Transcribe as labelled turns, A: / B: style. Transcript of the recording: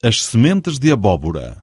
A: As sementes de abóbora.